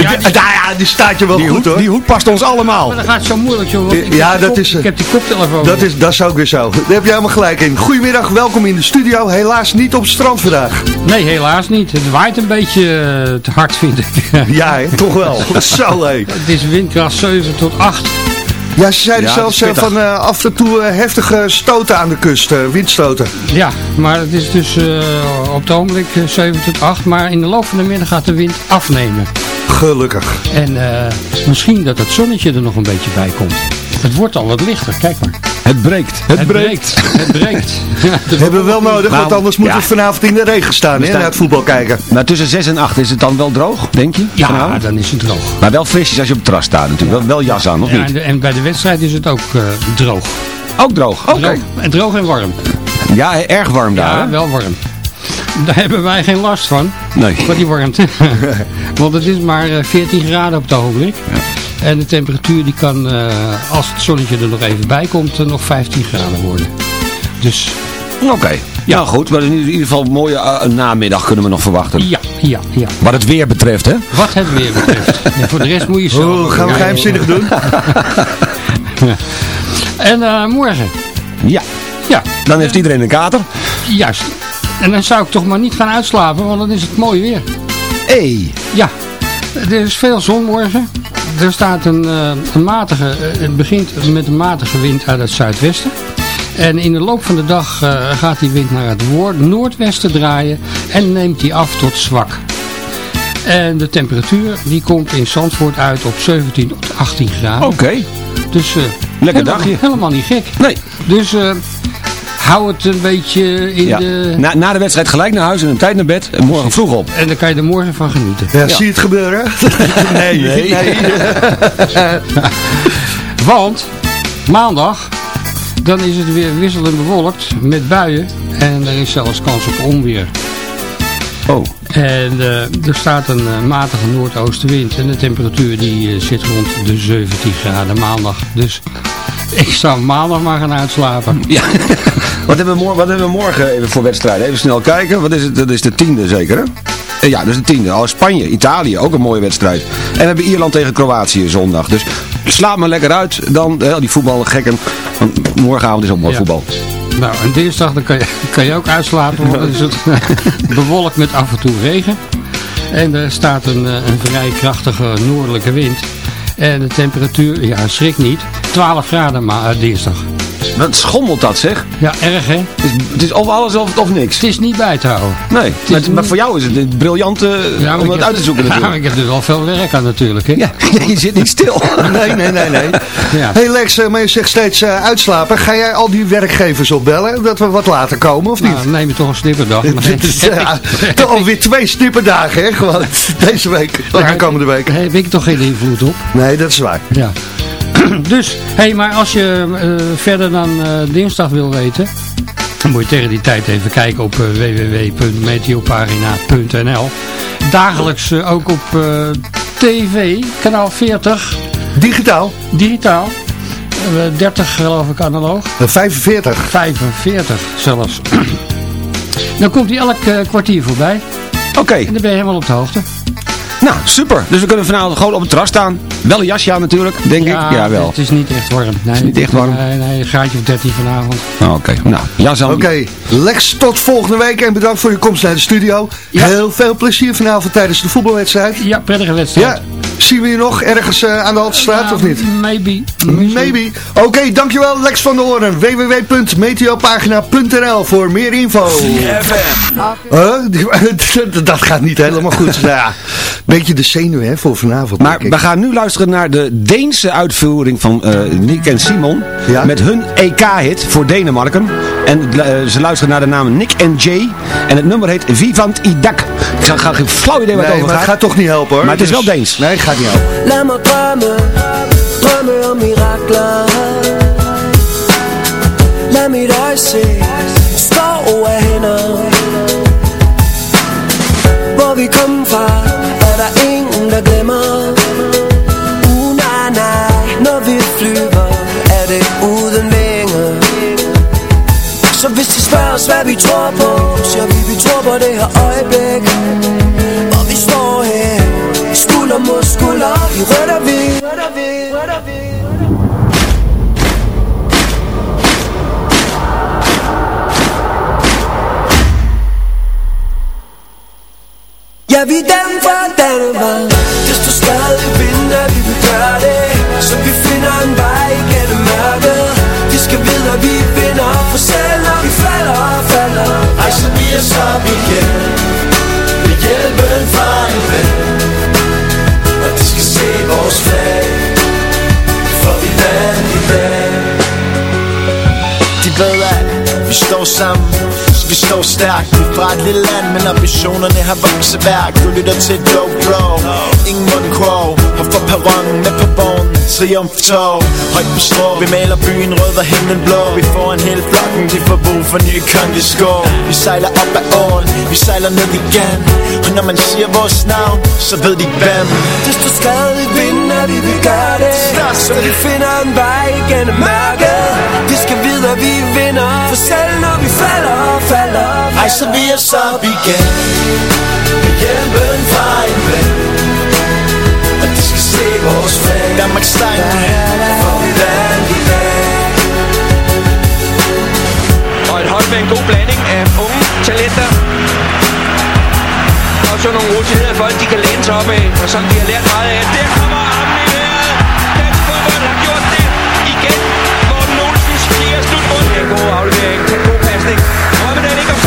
[SPEAKER 6] ja, die, ja, die staat je wel
[SPEAKER 7] Die
[SPEAKER 6] goed
[SPEAKER 7] hoed,
[SPEAKER 6] hoor.
[SPEAKER 7] die hoed past ons allemaal.
[SPEAKER 14] Maar dat gaat zo moeilijk joh.
[SPEAKER 6] Ja,
[SPEAKER 14] heb die
[SPEAKER 6] dat
[SPEAKER 14] kop-
[SPEAKER 6] is, eh,
[SPEAKER 14] Ik heb die koptelefoon.
[SPEAKER 6] Dat is, dat is ook weer zo. Daar heb je helemaal gelijk in. Goedemiddag, welkom in de studio. Helaas niet op het strand vandaag.
[SPEAKER 14] Nee, helaas niet. Het waait een beetje eh, te hard vind ik.
[SPEAKER 6] Ja, hè, toch wel. (laughs) Zo hé.
[SPEAKER 14] Het is windkracht 7 tot 8.
[SPEAKER 6] Ja, ze zeiden
[SPEAKER 14] Ja,
[SPEAKER 6] zelfs eh, van eh, af en toe eh, heftige stoten aan de kust, eh, windstoten.
[SPEAKER 14] Ja, maar het is dus eh, op het ogenblik eh, 7 tot 8. Maar in de loop van de middag gaat de wind afnemen.
[SPEAKER 6] Gelukkig.
[SPEAKER 14] En eh, misschien dat het zonnetje er nog een beetje bij komt. Het wordt al wat lichter, kijk maar.
[SPEAKER 7] Het breekt.
[SPEAKER 14] Het, breekt. Het breekt. (laughs)
[SPEAKER 6] Hebben we wel nodig, want
[SPEAKER 7] Nou,
[SPEAKER 6] anders moeten
[SPEAKER 7] ja.
[SPEAKER 6] we vanavond in de regen staan, hè,
[SPEAKER 7] staan-
[SPEAKER 6] naar het voetbal kijken.
[SPEAKER 7] Maar tussen 6 en 8 is het dan wel droog, denk je?
[SPEAKER 14] Ja,
[SPEAKER 7] vanavond?
[SPEAKER 14] dan is het droog.
[SPEAKER 7] Maar wel frisjes als je op het terras staat natuurlijk. Wel, wel jas aan, of
[SPEAKER 14] Ja,
[SPEAKER 7] niet?
[SPEAKER 14] en, de- en bij de wedstrijd is het ook eh, droog.
[SPEAKER 7] Ook droog, oké.
[SPEAKER 14] Droog, en droog en warm.
[SPEAKER 7] Ja, erg warm daar,
[SPEAKER 14] Ja,
[SPEAKER 7] hè?
[SPEAKER 14] wel warm. Daar hebben wij geen last van.
[SPEAKER 7] Nee.
[SPEAKER 14] Van die warmte. (laughs) Want het is maar eh, 14 graden op het ogenblik. En de temperatuur die kan, eh, als het zonnetje er nog even bij komt, eh, nog 15 graden worden. Dus
[SPEAKER 7] Oké. Ja, goed. Maar in ieder geval een mooie eh, namiddag kunnen we nog verwachten.
[SPEAKER 14] ja, ja, ja.
[SPEAKER 7] Wat het weer betreft, hè?
[SPEAKER 14] Wat het weer betreft. (laughs) Ja, voor de rest moet je zelf...
[SPEAKER 6] Oh, gaan we geheimzinnig doen? (laughs)
[SPEAKER 14] En eh, morgen.
[SPEAKER 7] Ja.
[SPEAKER 14] Ja.
[SPEAKER 7] Dan heeft iedereen een kater.
[SPEAKER 14] Juist. En dan zou ik toch maar niet gaan uitslapen, want dan is het mooi weer.
[SPEAKER 7] Hey.
[SPEAKER 14] Ja, er is veel zon morgen. Er staat een, eh, een matige, eh, het begint met een matige wind uit het zuidwesten. En in de loop van de dag eh, gaat die wind naar het woord- noordwesten draaien en neemt die af tot zwak. En de temperatuur die komt in Zandvoort uit op 17 tot 18 graden.
[SPEAKER 7] Oké.
[SPEAKER 14] Dus eh,
[SPEAKER 7] Lekker
[SPEAKER 14] helemaal,
[SPEAKER 7] dagje.
[SPEAKER 14] helemaal niet gek.
[SPEAKER 7] Nee.
[SPEAKER 14] Dus hou het een beetje in
[SPEAKER 7] Ja.
[SPEAKER 14] de...
[SPEAKER 7] Na, na de wedstrijd gelijk naar huis en een tijd naar bed en morgen vroeg op.
[SPEAKER 14] En dan kan je er morgen van genieten.
[SPEAKER 6] Ja, zie je het gebeuren? (laughs) nee,
[SPEAKER 7] Nee. (laughs)
[SPEAKER 14] Want maandag, dan is het weer wisselend bewolkt met buien. En er is zelfs kans op onweer.
[SPEAKER 7] Oh.
[SPEAKER 14] En eh, er staat een eh, matige noordoostenwind. En de temperatuur die eh, zit rond de 17 graden maandag. Dus ik zou maandag maar gaan uitslapen. (laughs)
[SPEAKER 7] Ja. wat, hebben we morgen, wat hebben we morgen even voor wedstrijden? Even snel kijken. Wat is het? Dat is de tiende zeker, hè? Eh, Ja, dat is de tiende. Al Spanje, Italië, ook een mooie wedstrijd. En we hebben Ierland tegen Kroatië zondag. Dus slaap maar lekker uit dan eh, die voetbalgekken. Want morgenavond is ook mooi
[SPEAKER 14] Ja.
[SPEAKER 7] voetbal.
[SPEAKER 14] Nou, en dinsdag dan kan je, kan je ook uitslapen, want dan is het (laughs) bewolkt met af en toe regen. En er staat een, eh, een vrij krachtige noordelijke wind. En de temperatuur, ja, schrik niet, 12 graden maar eh, dinsdag.
[SPEAKER 7] Wat schommelt dat zeg?
[SPEAKER 14] Ja, erg hè?
[SPEAKER 7] Het is, het is of alles of, of niks.
[SPEAKER 14] Het is niet bij te houden.
[SPEAKER 7] Nee, maar, maar voor jou is het een briljant eh,
[SPEAKER 14] Ja,
[SPEAKER 7] om het
[SPEAKER 14] heb-
[SPEAKER 7] uit te zoeken (laughs)
[SPEAKER 14] Ja,
[SPEAKER 7] natuurlijk.
[SPEAKER 14] ik heb er wel veel werk aan natuurlijk hè?
[SPEAKER 7] Ja, (laughs) je zit niet stil. (laughs)
[SPEAKER 6] Nee, nee, nee, nee.
[SPEAKER 14] Ja.
[SPEAKER 6] Hey Lex, eh, maar je zegt steeds eh, uitslapen. Ga jij al die werkgevers opbellen dat we wat later komen of niet?
[SPEAKER 14] Nou, neem je toch een snipperdag.
[SPEAKER 6] Ja, toch alweer twee snipperdagen, hè? Gewoon deze week, de aankomende week.
[SPEAKER 14] Daar heb ik toch geen invloed op.
[SPEAKER 6] Nee, dat is waar.
[SPEAKER 14] Ja. (clears throat) dus, hé, hey, maar als je eh, verder dan eh, dinsdag wil weten, dan moet je tegen die tijd even kijken op eh, www.meteopagina.nl. Dagelijks ook op tv, kanaal 40.
[SPEAKER 6] Digitaal?
[SPEAKER 14] Digitaal. Eh, 30 geloof ik analoog.
[SPEAKER 6] Eh, 45.
[SPEAKER 14] 45 zelfs. (clears throat) dan komt hij elk kwartier voorbij.
[SPEAKER 7] Oké.
[SPEAKER 14] En dan ben je helemaal op de hoogte.
[SPEAKER 7] Nou, super. Dus we kunnen vanavond gewoon op het terras staan. Wel een jasje aan natuurlijk, denk ik. Ja, wel.
[SPEAKER 14] Het is niet echt warm. Nee,
[SPEAKER 7] is niet echt warm?
[SPEAKER 14] Nee, nee, een graadje of 13 vanavond.
[SPEAKER 7] Oh, Oké, nou, jas aan.
[SPEAKER 6] Oké, Lex, tot volgende week en bedankt voor je komst naar de studio. Heel veel plezier vanavond tijdens de voetbalwedstrijd.
[SPEAKER 14] Ja, prettige wedstrijd.
[SPEAKER 6] Ja, zien we je nog ergens eh, aan de Haltestraat of niet?
[SPEAKER 14] Maybe.
[SPEAKER 6] Maybe. Oké, dankjewel Lex van der Hoorn. www.meteopagina.nl voor meer info. Huh? (laughs) dat gaat niet helemaal goed. Nou (laughs) ja, beetje de zenuw hè, voor vanavond.
[SPEAKER 7] Maar we gaan nu luisteren naar de Deense uitvoering van eh Nick en Simon.
[SPEAKER 6] Ja?
[SPEAKER 7] Met hun EK-hit voor Denemarken. En eh, ze luisteren naar de naam Nick en Jay. En het nummer heet Vivant Idak. Ik ga, ga geen flauw idee wat
[SPEAKER 6] Nee,
[SPEAKER 7] over
[SPEAKER 6] maar het
[SPEAKER 7] gaat.
[SPEAKER 6] gaat toch niet helpen hoor.
[SPEAKER 7] Maar het is
[SPEAKER 6] Dus-
[SPEAKER 7] wel Deens.
[SPEAKER 6] Nee, het gaat niet helpen.
[SPEAKER 15] Laat me dromen, dromen om mirakler Lad mit øje se en skov Spørg os, hvad vi tror på. Siger vi, vi tror på det her øjeblik. Og vi står her, skulder mod skulder. I rødt og hvidt Ja, vi er dem fra Danmark. Hvis du stadig vinder, vi vil gøre det. Rejser igen. Med hjælpen fra en ven. Og de skal se vores flag. For vi vandt i dag.
[SPEAKER 16] De ved at vi står sammen. Vi står stærkt Vi fra et lille land Men ambitionerne har vokset værk. Du lytter til GoPro Ingen mundkrog Har for perronen med på vognen. Triumftog Højt på strå Vi maler byen rød og himlen blå. Vi får en hel flokken De får brug for nye kondisko Vi sejler op ad åen Vi sejler ned igen. Og når man siger vores navn Så ved de hvem.
[SPEAKER 15] Hvis du stadig vinder, vi vil gøre det. Så vi finder en vej gennem mørket. Vi skal vide, at vi vinder. For selv når vi falder falder
[SPEAKER 16] Rejser vi os op igen. Med hjælpen fra en ven se vores flag Danmarks tegn For vi vandt i dag
[SPEAKER 13] Og et hold med en god blanding af unge talenter. Og så nogle rutinerede folk, de kan læne sig op af, og som de har lært meget af. Der kommer armen i vejret. Dansk fodbold har gjort det igen. Morten Olsens fjerde slutmål. Det er god aflevering. Det er god pasning. Rømme, den ligger offside.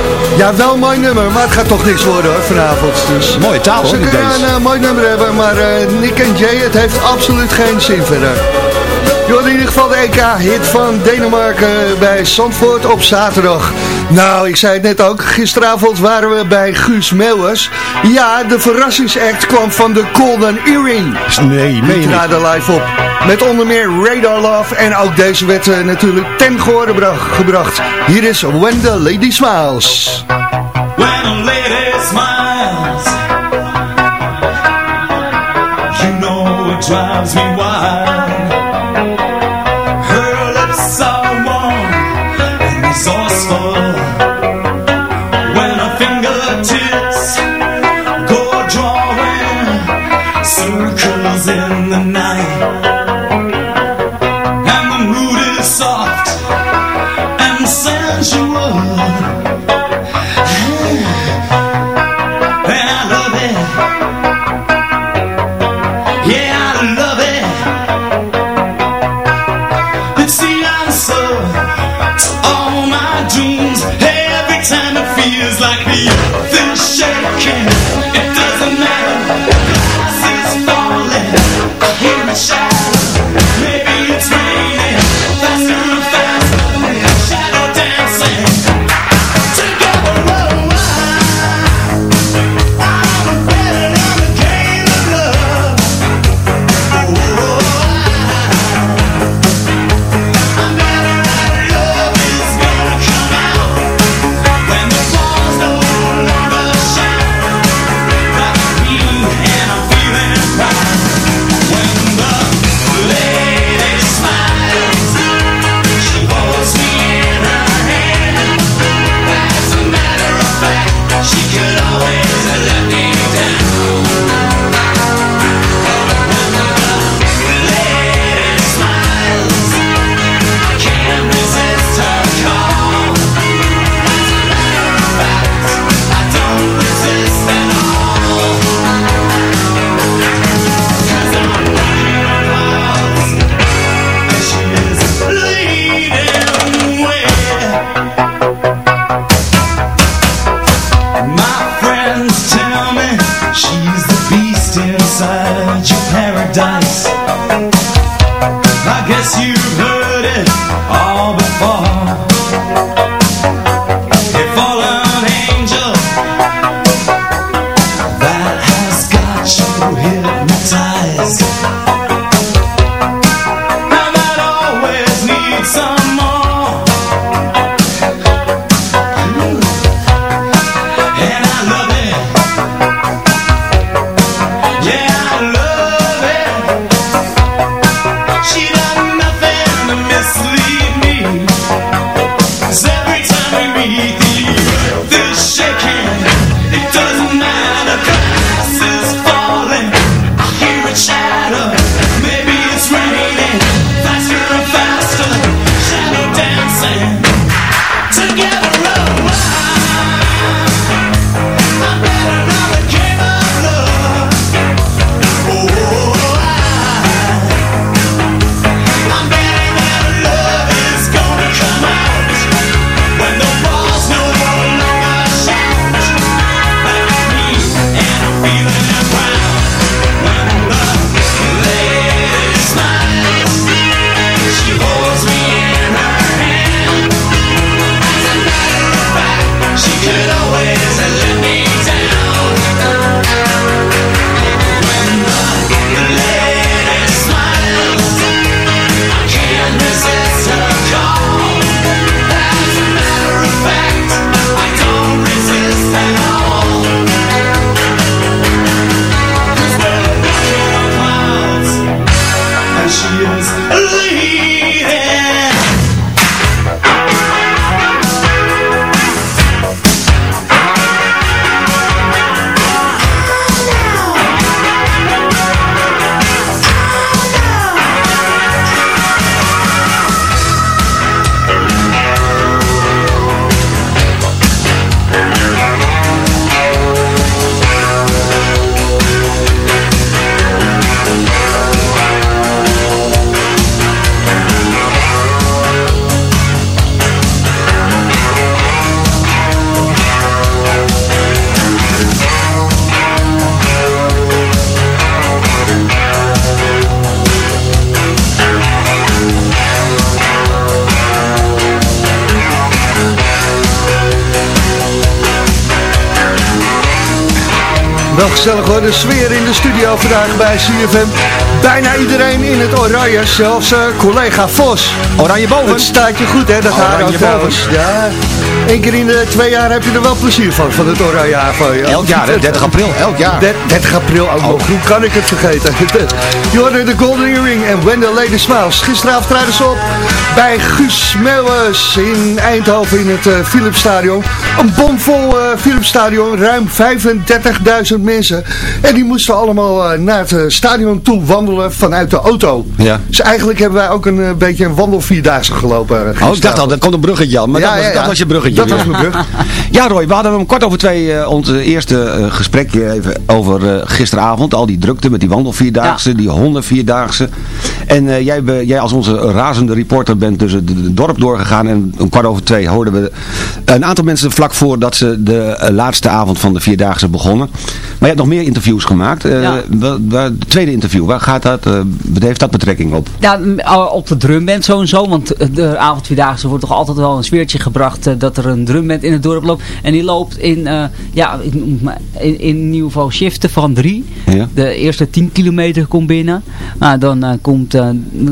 [SPEAKER 15] Ja,
[SPEAKER 6] wel een mooi nummer, maar het gaat toch niks worden hoor, vanavond. Dus.
[SPEAKER 7] Mooie taal,
[SPEAKER 6] Ze
[SPEAKER 7] hoor, die
[SPEAKER 6] kunnen een eh, mooi nummer hebben, maar eh, Nick en Jay, het heeft absoluut geen zin verder. Je hoort in ieder geval de EK-hit van Denemarken bij Zandvoort op zaterdag. Nou, ik zei het net ook, gisteravond waren we bij Guus Meeuwers. Ja, de verrassingsact kwam van de Golden Earring.
[SPEAKER 7] Nee, meen
[SPEAKER 6] Die
[SPEAKER 7] niet.
[SPEAKER 6] traden live op. Met onder meer Radar Love en ook deze werd eh, natuurlijk ten gehore bra- gebracht. Hier is When the Lady Smiles.
[SPEAKER 17] When a lady smiles, you know it drives me wild. The night,
[SPEAKER 6] bij CFM. Bijna iedereen in het oranje, zelfs eh, collega Vos.
[SPEAKER 7] Oranje boven.
[SPEAKER 6] Het staat je goed hè, dat haar
[SPEAKER 7] Oranje
[SPEAKER 6] ook trouwens. Ja, Eén keer in de twee jaar heb je er wel plezier van, van het oranje van je.
[SPEAKER 7] Elk jaar, hè? 30 april, elk jaar.
[SPEAKER 6] 30 april ook nog, hoe kan ik het vergeten? (laughs) je hoorde de Golden Earring en When the Lady Smiles. Gisteravond traden ze op bij Guus Meeuwis in Eindhoven in het uh, Philipsstadion. Een bomvol uh, Philipsstadion, ruim 35.000 mensen. En die moesten allemaal uh, naar het stadion toe wandelen vanuit de auto.
[SPEAKER 7] Ja.
[SPEAKER 6] Dus eigenlijk hebben wij ook een beetje een wandelvierdaagse gelopen.
[SPEAKER 7] Oh, ik dacht al, dat komt een bruggetje al. Maar
[SPEAKER 6] Ja,
[SPEAKER 7] dat, was,
[SPEAKER 6] ja,
[SPEAKER 7] dat
[SPEAKER 6] ja.
[SPEAKER 7] was je bruggetje.
[SPEAKER 6] Dat
[SPEAKER 7] weer.
[SPEAKER 6] was mijn brug.
[SPEAKER 7] Ja, Roy, we hadden om kwart over twee eh, ons eh, eerste eh, gesprekje even over gisteravond. Al die drukte met die wandelvierdaagse, die hondenvierdaagse. En jij, jij als onze razende reporter bent dus het dorp doorgegaan. En om kwart over twee hoorden we een aantal mensen vlak voordat ze de laatste avond van de vierdaagse begonnen. Maar je hebt nog meer interviews gemaakt.
[SPEAKER 10] Ja.
[SPEAKER 7] tweede interview, waar gaat dat, wat heeft dat betrekking op?
[SPEAKER 10] Ja, op de drumband sowieso, want eh, de avondvierdaagse wordt toch altijd wel een sfeertje gebracht dat er een drumband in het dorp loopt. En die loopt in, eh, ja, in, in, in ieder geval shiften van drie.
[SPEAKER 7] Ja.
[SPEAKER 10] De eerste 10 kilometer komt binnen. Nou, dan, eh, komt, eh,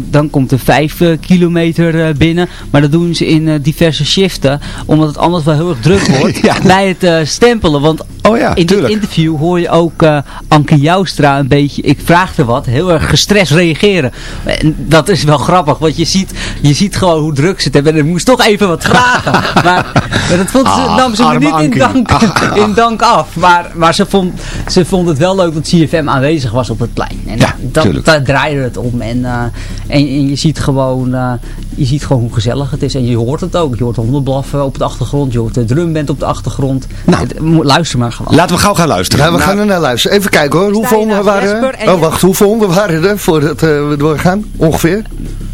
[SPEAKER 10] dan komt er 5 kilometer binnen. Maar dat doen ze in diverse shiften. Omdat het anders wel heel erg druk (laughs) wordt bij het stempelen. Want
[SPEAKER 7] Oh ja,
[SPEAKER 10] in dit interview hoor je ook Anke Joustra een beetje, ik vraag er wat, heel erg gestrest reageren. En dat is wel grappig, want je ziet, je ziet gewoon hoe druk ze het hebben. En ik moest toch even wat vragen. (laughs) maar, maar dat vond ze,
[SPEAKER 7] Ah,
[SPEAKER 10] nam ze me niet in dank,
[SPEAKER 7] Ah, (laughs)
[SPEAKER 10] in dank af. Maar, maar ze, vond, ze vond het wel leuk dat CFM aanwezig was op het plein. En
[SPEAKER 7] Ja,
[SPEAKER 10] dat,
[SPEAKER 7] tuurlijk.
[SPEAKER 10] daar draaide het om. En, eh, en, en je ziet gewoon... eh, je ziet gewoon hoe gezellig het is. En je hoort het ook. Je hoort honden blaffen op de achtergrond. Je hoort de drumband op de achtergrond.
[SPEAKER 7] Nou.
[SPEAKER 10] Het- luister maar gewoon.
[SPEAKER 7] Laten we gauw gaan luisteren.
[SPEAKER 6] Ja, we
[SPEAKER 7] Nou,
[SPEAKER 6] gaan er naar luisteren. Even kijken hoor, hoeveel honden waren er? Oh wacht, hoeveel honden waren er voordat eh, we doorgaan? Ongeveer?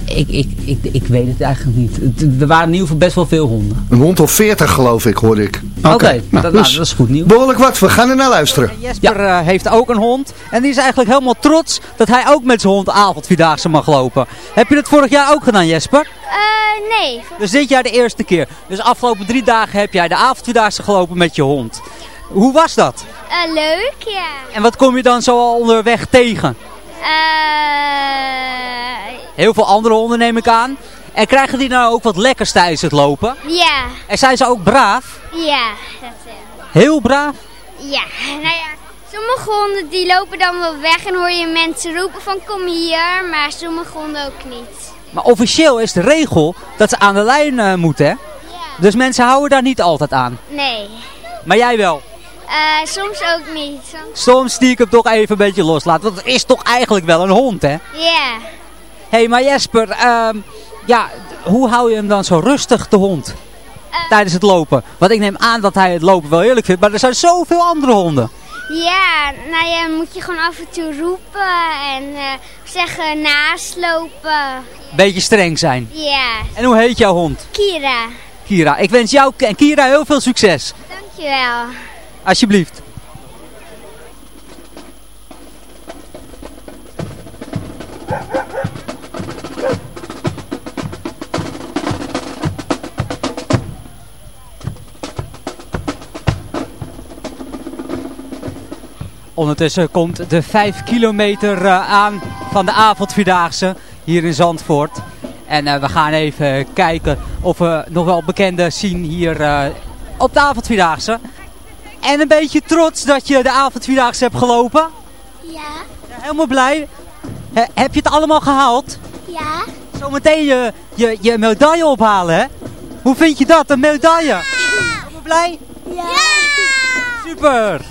[SPEAKER 10] Ik, ik, ik, ik weet het eigenlijk niet. Er waren in ieder geval best wel veel honden.
[SPEAKER 6] Een hond of 40 geloof ik, hoorde ik.
[SPEAKER 10] Oké,
[SPEAKER 6] nou,
[SPEAKER 10] dat, nou,
[SPEAKER 6] dus
[SPEAKER 10] dat is goed nieuws.
[SPEAKER 6] Behoorlijk wat, we gaan er naar luisteren.
[SPEAKER 10] Jesper eh, heeft ook een hond. En die is eigenlijk helemaal trots dat hij ook met zijn hond avondvierdaagse mag lopen. Heb je dat vorig jaar ook gedaan, Jesper?
[SPEAKER 11] Eh, nee.
[SPEAKER 10] Dus dit jaar de eerste keer. Dus afgelopen drie dagen heb jij de avondvierdaagse gelopen met je hond. Hoe was dat?
[SPEAKER 11] Eh, leuk, ja.
[SPEAKER 10] En wat kom je dan zo al onderweg tegen?
[SPEAKER 11] Eh,
[SPEAKER 10] Heel veel andere honden neem ik aan. En krijgen die nou ook wat lekkers tijdens het lopen?
[SPEAKER 11] ja.
[SPEAKER 10] En zijn ze ook braaf?
[SPEAKER 11] Ja, dat eh,
[SPEAKER 10] Heel braaf?
[SPEAKER 11] Ja, (laughs) nou ja. Sommige honden die lopen dan wel weg en hoor je mensen roepen van kom hier, maar sommige honden ook niet.
[SPEAKER 10] Maar officieel is de regel dat ze aan de lijn eh, moeten, hè? Dus mensen houden daar niet altijd aan.
[SPEAKER 11] Nee.
[SPEAKER 10] Maar jij wel.
[SPEAKER 11] Eh, soms ook niet. Soms...
[SPEAKER 10] Soms stiekem toch even een beetje loslaten. Want het is toch eigenlijk wel een hond, hè?
[SPEAKER 11] Ja.
[SPEAKER 10] Hé, hey, maar Jesper, ehm, ja, hoe hou je hem dan zo rustig, de hond? Tijdens het lopen. Want ik neem aan dat hij het lopen wel heerlijk vindt. Maar er zijn zoveel andere honden.
[SPEAKER 11] Ja, nou ja, moet je gewoon af en toe roepen en eh, zeggen naslopen.
[SPEAKER 10] Beetje streng zijn.
[SPEAKER 11] Ja.
[SPEAKER 10] En hoe heet jouw hond?
[SPEAKER 11] Kira,
[SPEAKER 10] Kira. Ik wens jou en Kira heel veel succes.
[SPEAKER 11] dankjewel.
[SPEAKER 10] Alsjeblieft. Ondertussen komt de 5 kilometer eh, aan van de avondvierdaagse hier in Zandvoort. En eh, we gaan even kijken of we nog wel bekenden zien hier eh, op de avondvierdaagse. En een beetje trots dat je de avondvierdaagse hebt gelopen.
[SPEAKER 11] Ja.
[SPEAKER 10] Helemaal blij. He- heb je het allemaal gehaald?
[SPEAKER 11] Ja.
[SPEAKER 10] Zometeen je, je, je medaille ophalen, hè? Hoe vind je dat, een medaille? Helemaal blij?
[SPEAKER 11] Ja.
[SPEAKER 10] Super!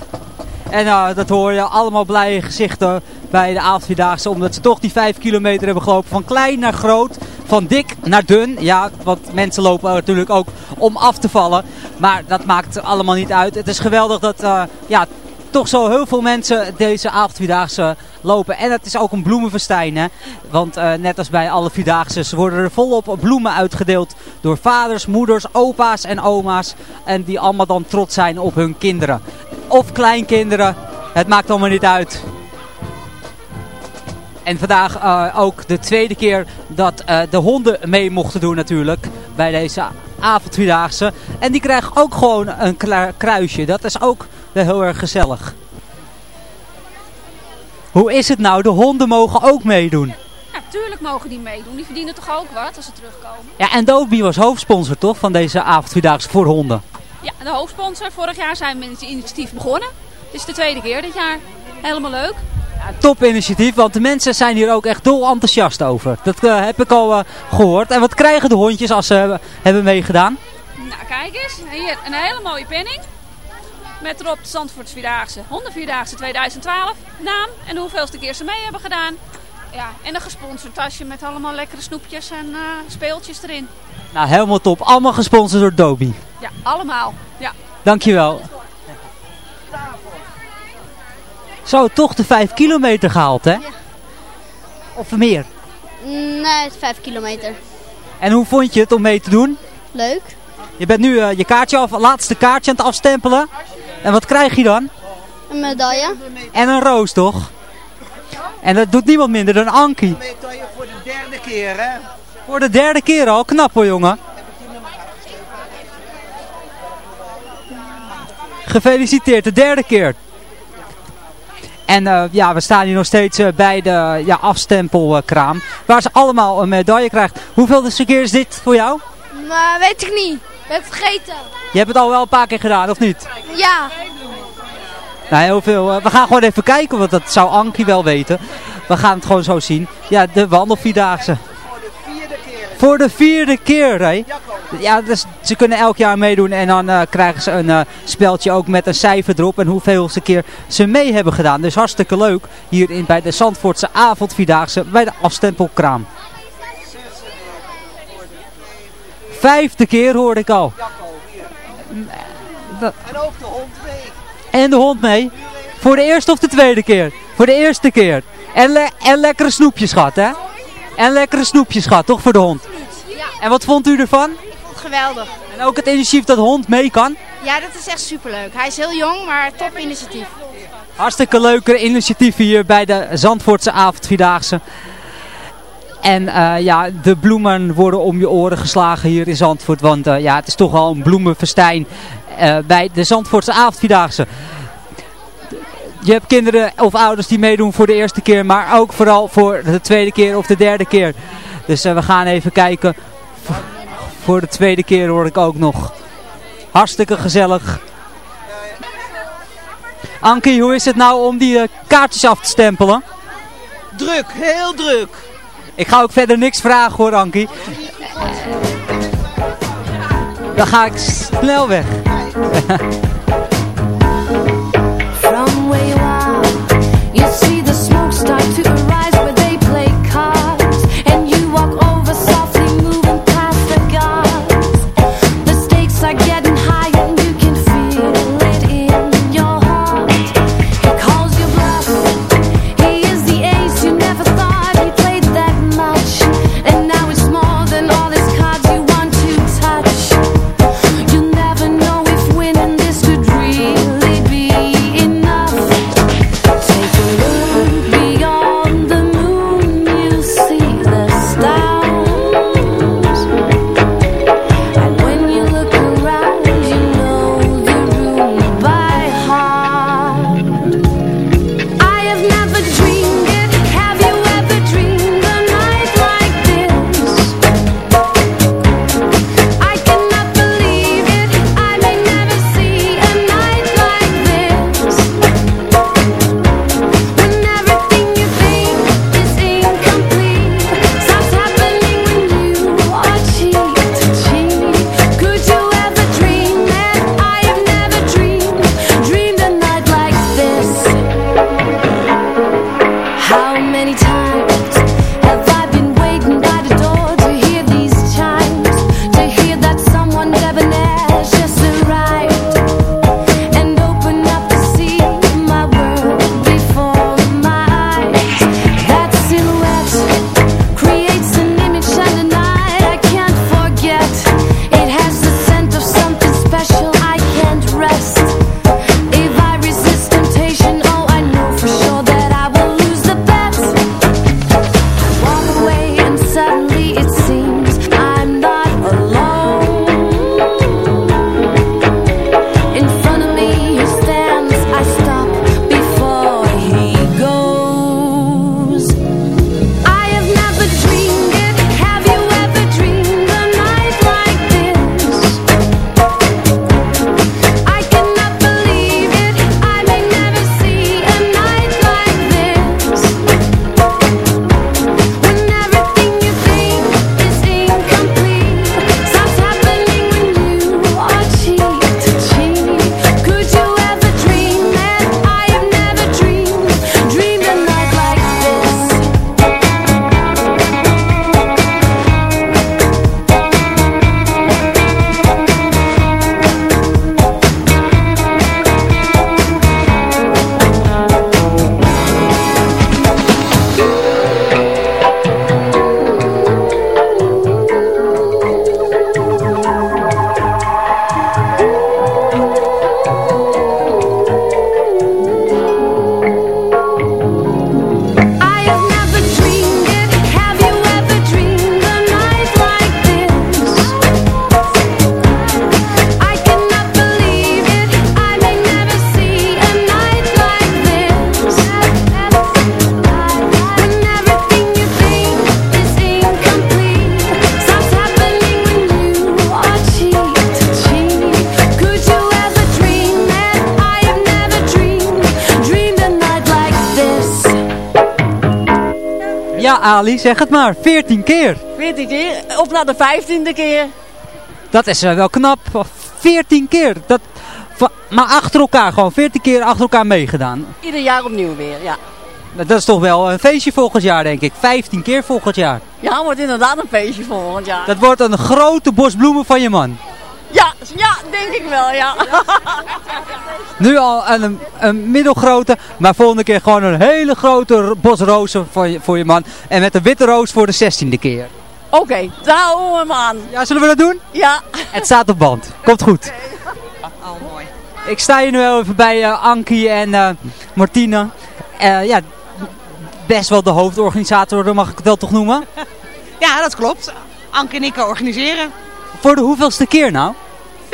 [SPEAKER 10] En nou, dat hoor je allemaal blije gezichten bij de avondvierdaagse. Omdat ze toch die 5 kilometer hebben gelopen. Van klein naar groot. Van dik naar dun. Ja, want mensen lopen natuurlijk ook om af te vallen. Maar dat maakt allemaal niet uit. Het is geweldig dat eh, ja, toch zo heel veel mensen deze avondvierdaagse lopen. En het is ook een bloemenfestijn. Want eh, net als bij alle vierdaagse worden er volop bloemen uitgedeeld. Door vaders, moeders, opa's en oma's. En die allemaal dan trots zijn op hun kinderen. Of kleinkinderen. Het maakt allemaal niet uit. En vandaag eh, ook de tweede keer dat eh, de honden mee mochten doen natuurlijk. Bij deze avondvierdaagse. En die krijgen ook gewoon een kruisje. Dat is ook heel erg gezellig. Hoe is het nou? De honden mogen ook meedoen.
[SPEAKER 18] Ja, tuurlijk mogen die meedoen. Die verdienen toch ook wat als ze terugkomen.
[SPEAKER 10] Ja, en Dobie was hoofdsponsor toch van deze avondvierdaagse voor honden.
[SPEAKER 18] Ja, de hoofdsponsor. Vorig jaar zijn we met het initiatief begonnen. Het is de tweede keer dit jaar. Helemaal leuk.
[SPEAKER 10] Top initiatief, want de mensen zijn hier ook echt dol enthousiast over. Dat eh, heb ik al eh, gehoord. En wat krijgen de hondjes als ze hebben- hebben meegedaan?
[SPEAKER 18] Nou, kijk eens. Hier een hele mooie penning. Met erop de Zandvoorts Vierdaagse. Hondenvierdaagse 2012. Naam en de hoeveelste keer ze mee hebben gedaan. Ja, en een gesponsord tasje met allemaal lekkere snoepjes en eh, speeltjes erin.
[SPEAKER 10] Nou, helemaal top. Allemaal gesponsord door Dobie.
[SPEAKER 18] Ja, allemaal. Ja.
[SPEAKER 10] Dankjewel. Zo, toch de 5 kilometer gehaald, hè? Of meer.
[SPEAKER 11] Nee, vijf kilometer.
[SPEAKER 10] En hoe vond je het om mee te doen?
[SPEAKER 11] Leuk.
[SPEAKER 10] Je bent nu eh, je kaartje af, laatste kaartje aan het afstempelen. En wat krijg je dan?
[SPEAKER 11] Een medaille.
[SPEAKER 10] En een roos, toch? En dat doet niemand minder dan Ankie.
[SPEAKER 6] Voor de derde keer, hè?
[SPEAKER 10] Voor de derde keer al. Knap hoor, jongen. Gefeliciteerd, de derde keer. En eh, ja, we staan hier nog steeds eh, bij de ja, afstempelkraam. Waar ze allemaal een medaille krijgt. Hoeveelste keer is dit voor jou?
[SPEAKER 11] Maar weet ik niet. Ik heb het vergeten.
[SPEAKER 10] Je hebt het al wel een paar keer gedaan, of niet?
[SPEAKER 11] Ja.
[SPEAKER 10] Nou, heel veel. eh, we gaan gewoon even kijken, want dat zou Ankie wel weten. We gaan het gewoon zo zien. Ja, de wandelvierdaagse. Voor de vierde keer, hè? Ja, dus ze kunnen elk jaar meedoen en dan eh, krijgen ze een eh, speldje ook met een cijfer erop en hoeveelste keer ze mee hebben gedaan. Dus hartstikke leuk hier in, bij de Zandvoortse avondvierdaagse bij de afstempelkraam. Vijfde keer hoorde ik al.
[SPEAKER 6] En ook de hond mee.
[SPEAKER 10] En de hond mee. Voor de eerste of de tweede keer? Voor de eerste keer. En, le- en lekkere snoepjes gehad, hè?
[SPEAKER 19] En lekkere snoepjes gehad, toch voor de hond?
[SPEAKER 20] Ja.
[SPEAKER 19] En wat vond u ervan?
[SPEAKER 20] Geweldig.
[SPEAKER 19] En ook het initiatief dat de hond mee kan?
[SPEAKER 20] Ja, dat is echt superleuk. Hij is heel jong, maar top initiatief.
[SPEAKER 19] Hartstikke leuke initiatief hier bij de Zandvoortse avondvierdaagse. En eh, ja, de bloemen worden om je oren geslagen hier in Zandvoort. Want eh, ja, het is toch wel een bloemenfestijn eh, bij de Zandvoortse avondvierdaagse. Je hebt kinderen of ouders die meedoen voor de eerste keer. Maar ook vooral voor de tweede keer of de derde keer. Dus we gaan even kijken. Voor de tweede keer hoor ik ook nog. Hartstikke gezellig. Ankie, hoe is het nou om die eh, kaartjes af te stempelen?
[SPEAKER 21] Druk, heel druk.
[SPEAKER 19] Ik ga ook verder niks vragen hoor, Ankie. Dan ga ik snel weg. (laughs) zeg het maar. 14 keer.
[SPEAKER 21] 14 keer, of naar de 15e keer.
[SPEAKER 19] Dat is eh, wel knap. 14 keer. Dat, maar achter elkaar, gewoon 14 keer achter elkaar meegedaan.
[SPEAKER 21] Ieder jaar opnieuw weer, ja.
[SPEAKER 19] Dat is toch wel een feestje volgend jaar, denk ik. 15 keer volgend jaar.
[SPEAKER 21] Ja, wordt inderdaad een feestje volgend jaar.
[SPEAKER 19] Dat wordt een grote bos bloemen van je man.
[SPEAKER 21] Ja, ja, denk ik wel, ja. (laughs)
[SPEAKER 10] Nu al een, een middelgrote, maar volgende keer gewoon een hele grote ro- bos rozen voor je, voor je man. En met een witte roos voor de zestiende keer.
[SPEAKER 21] Oké, daar houden we hem aan.
[SPEAKER 10] Ja, zullen we dat doen?
[SPEAKER 21] Ja.
[SPEAKER 10] Het staat op band. Komt goed. Ik sta hier nu wel even bij eh, Ankie en eh Martine. Eh, ja, best wel de hoofdorganisator, mag ik het wel toch noemen?
[SPEAKER 22] Ja, dat klopt. Anke en ik organiseren.
[SPEAKER 10] Voor de hoeveelste keer nou?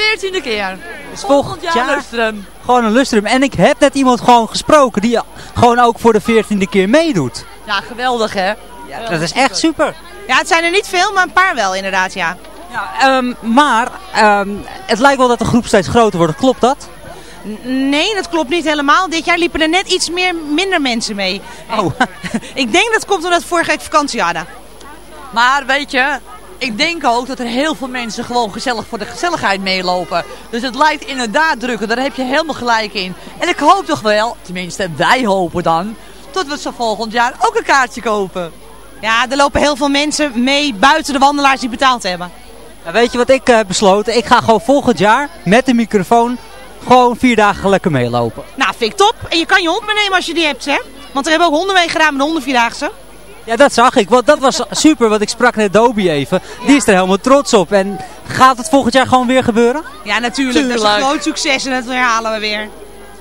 [SPEAKER 22] Veertiende keer.
[SPEAKER 10] Dus volgend jaar,
[SPEAKER 22] Lustrum.
[SPEAKER 10] gewoon een lustrum. En ik heb net iemand gewoon gesproken die gewoon ook voor de veertiende keer meedoet.
[SPEAKER 22] Ja, geweldig hè.
[SPEAKER 10] Dat is echt super.
[SPEAKER 22] Ja, het zijn er niet veel, maar een paar wel inderdaad, ja.
[SPEAKER 10] Ehm, maar ehm, het lijkt wel dat de groep steeds groter wordt. Klopt dat?
[SPEAKER 22] Nee, dat klopt niet helemaal. Dit jaar liepen er net iets meer, minder mensen mee.
[SPEAKER 10] Oh. (laughs)
[SPEAKER 22] ik denk dat komt omdat we vorige week vakantie hadden.
[SPEAKER 23] Maar weet je, ik denk ook dat er heel veel mensen gewoon gezellig voor de gezelligheid meelopen. Dus het lijkt inderdaad drukker, daar heb je helemaal gelijk in. En ik hoop toch wel, tenminste wij hopen dan, dat we zo volgend jaar ook een kaartje kopen.
[SPEAKER 22] Ja, er lopen heel veel mensen mee buiten de wandelaars die betaald hebben.
[SPEAKER 10] Ja, weet je wat ik eh, heb besloten? Ik ga gewoon volgend jaar met de microfoon gewoon vier dagen lekker meelopen.
[SPEAKER 22] Nou, vind ik top. En je kan je hond meenemen als je die hebt, hè? Want er hebben ook honden mee gedaan met de hondenvierdaagse.
[SPEAKER 10] Ja, dat zag ik. Want dat was (laughs) super, want ik sprak net Dobie even. Die is er helemaal trots op. En gaat het volgend jaar gewoon weer gebeuren?
[SPEAKER 22] Ja, natuurlijk. Dat is een groot succes en dat herhalen we weer.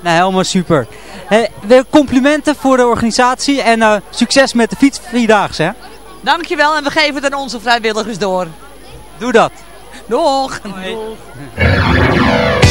[SPEAKER 10] Nou, helemaal super. Hey, weer complimenten voor de organisatie en eh, succes met de fietsvierdaagse, hè?
[SPEAKER 23] Dankjewel en we geven het aan onze vrijwilligers door.
[SPEAKER 10] Doe dat.
[SPEAKER 23] Doeg!
[SPEAKER 4] Good (laughs)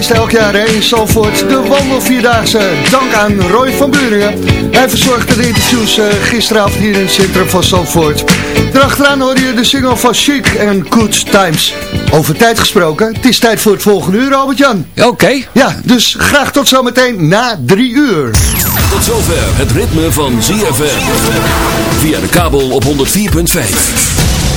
[SPEAKER 6] feest elk jaar hè, in Zandvoort. De wandelvierdaagse. Dank aan Roy van Buringen. Hij verzorgde de interviews uh, gisteravond hier in het centrum van Zandvoort. Daarachteraan hoor je de single van Chic en Good Times. Over tijd gesproken, het is tijd voor het volgende uur, Albert-Jan.
[SPEAKER 7] Oké.
[SPEAKER 6] Ja, dus graag tot zometeen na drie uur.
[SPEAKER 3] Tot zover het ritme van ZFM. Via de kabel op 104.5.